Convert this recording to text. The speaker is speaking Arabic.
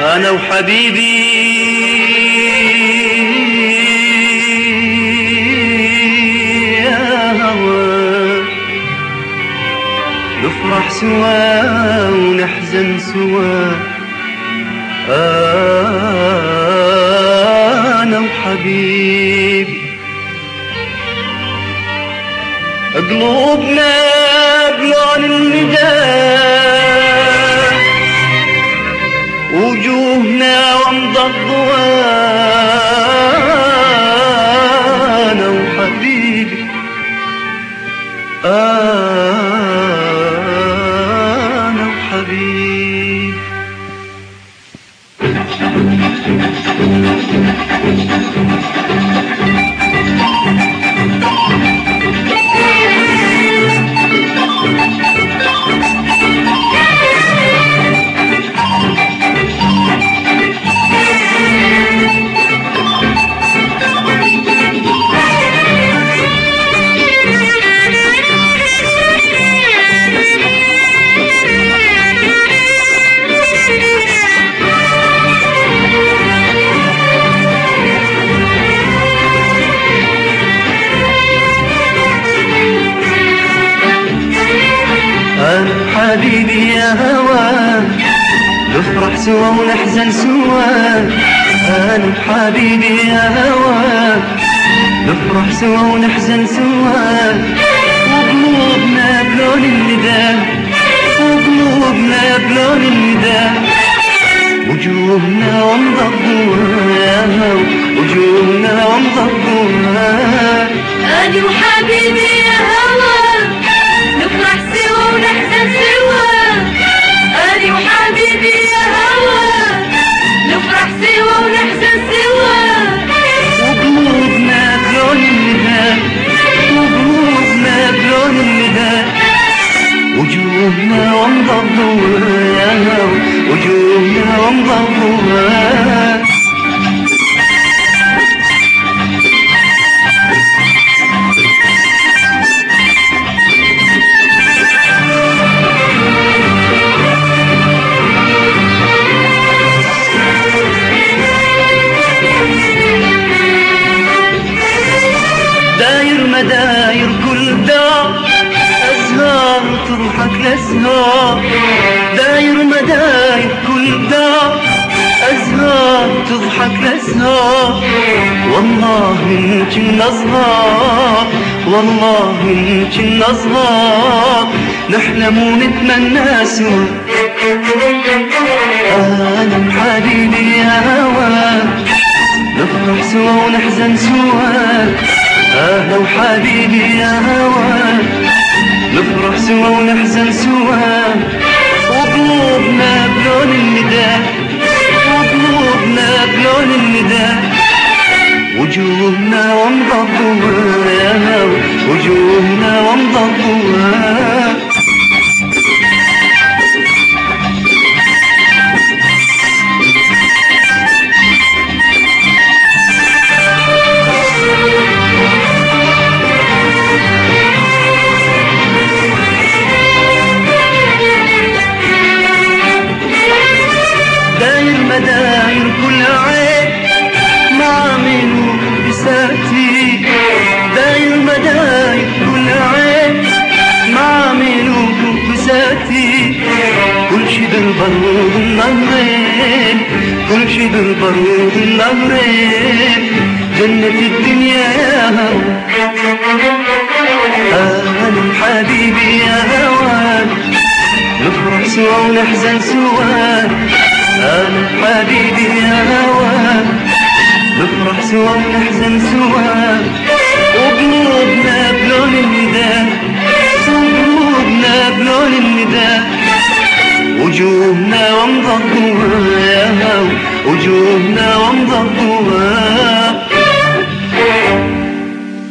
أنا وحبيبي. نفرح سوا ونحزن سوا. أنا وحبيبي. قلوبنا بلون النداء. وجوهنا ومضى أنا وحبيبي أنا وحبيبي أنا حبيبي يا هوا نفرح سوا ونحزن سوا. أنا حبيبي يا هوا نفرح سوا ونحزن سوا. وقلوبنا بلون الندى. وقلوبنا بلون الندى. وجوهنا ومضبوها وجوهنا ومضبوها أنا وحبيبي وجوهنا ومضبوها وجوهنا ومضبوها تضحك لأزهار داير مداير كل دار أزهار تضحك لأزهار والله إن كنا صغار والله إن كنا صغار نحلم ونتمنى سوا أنا حبيبي يا هوا نفرح سوا ونحزن سوا أهلا وحبيبي يا هوا نفرح سوا ونحزن سوا. وقلوبنا بلون الندى وقلوبنا بلون الندى وجوهنا ومضبوها يا هوا النهرين كل شي بالبرود النهرين جنة الدنيا يا هوا. أنا حبيبي يا هوا. نفرح سوا ونحزن سوا. أنا حبيبي يا هوا. نفرح سوا ونحزن سوا. وقلوبنا بلون الندى وقلوبنا بلون الندى وجوهنا هوا وجوهنا ومضبوها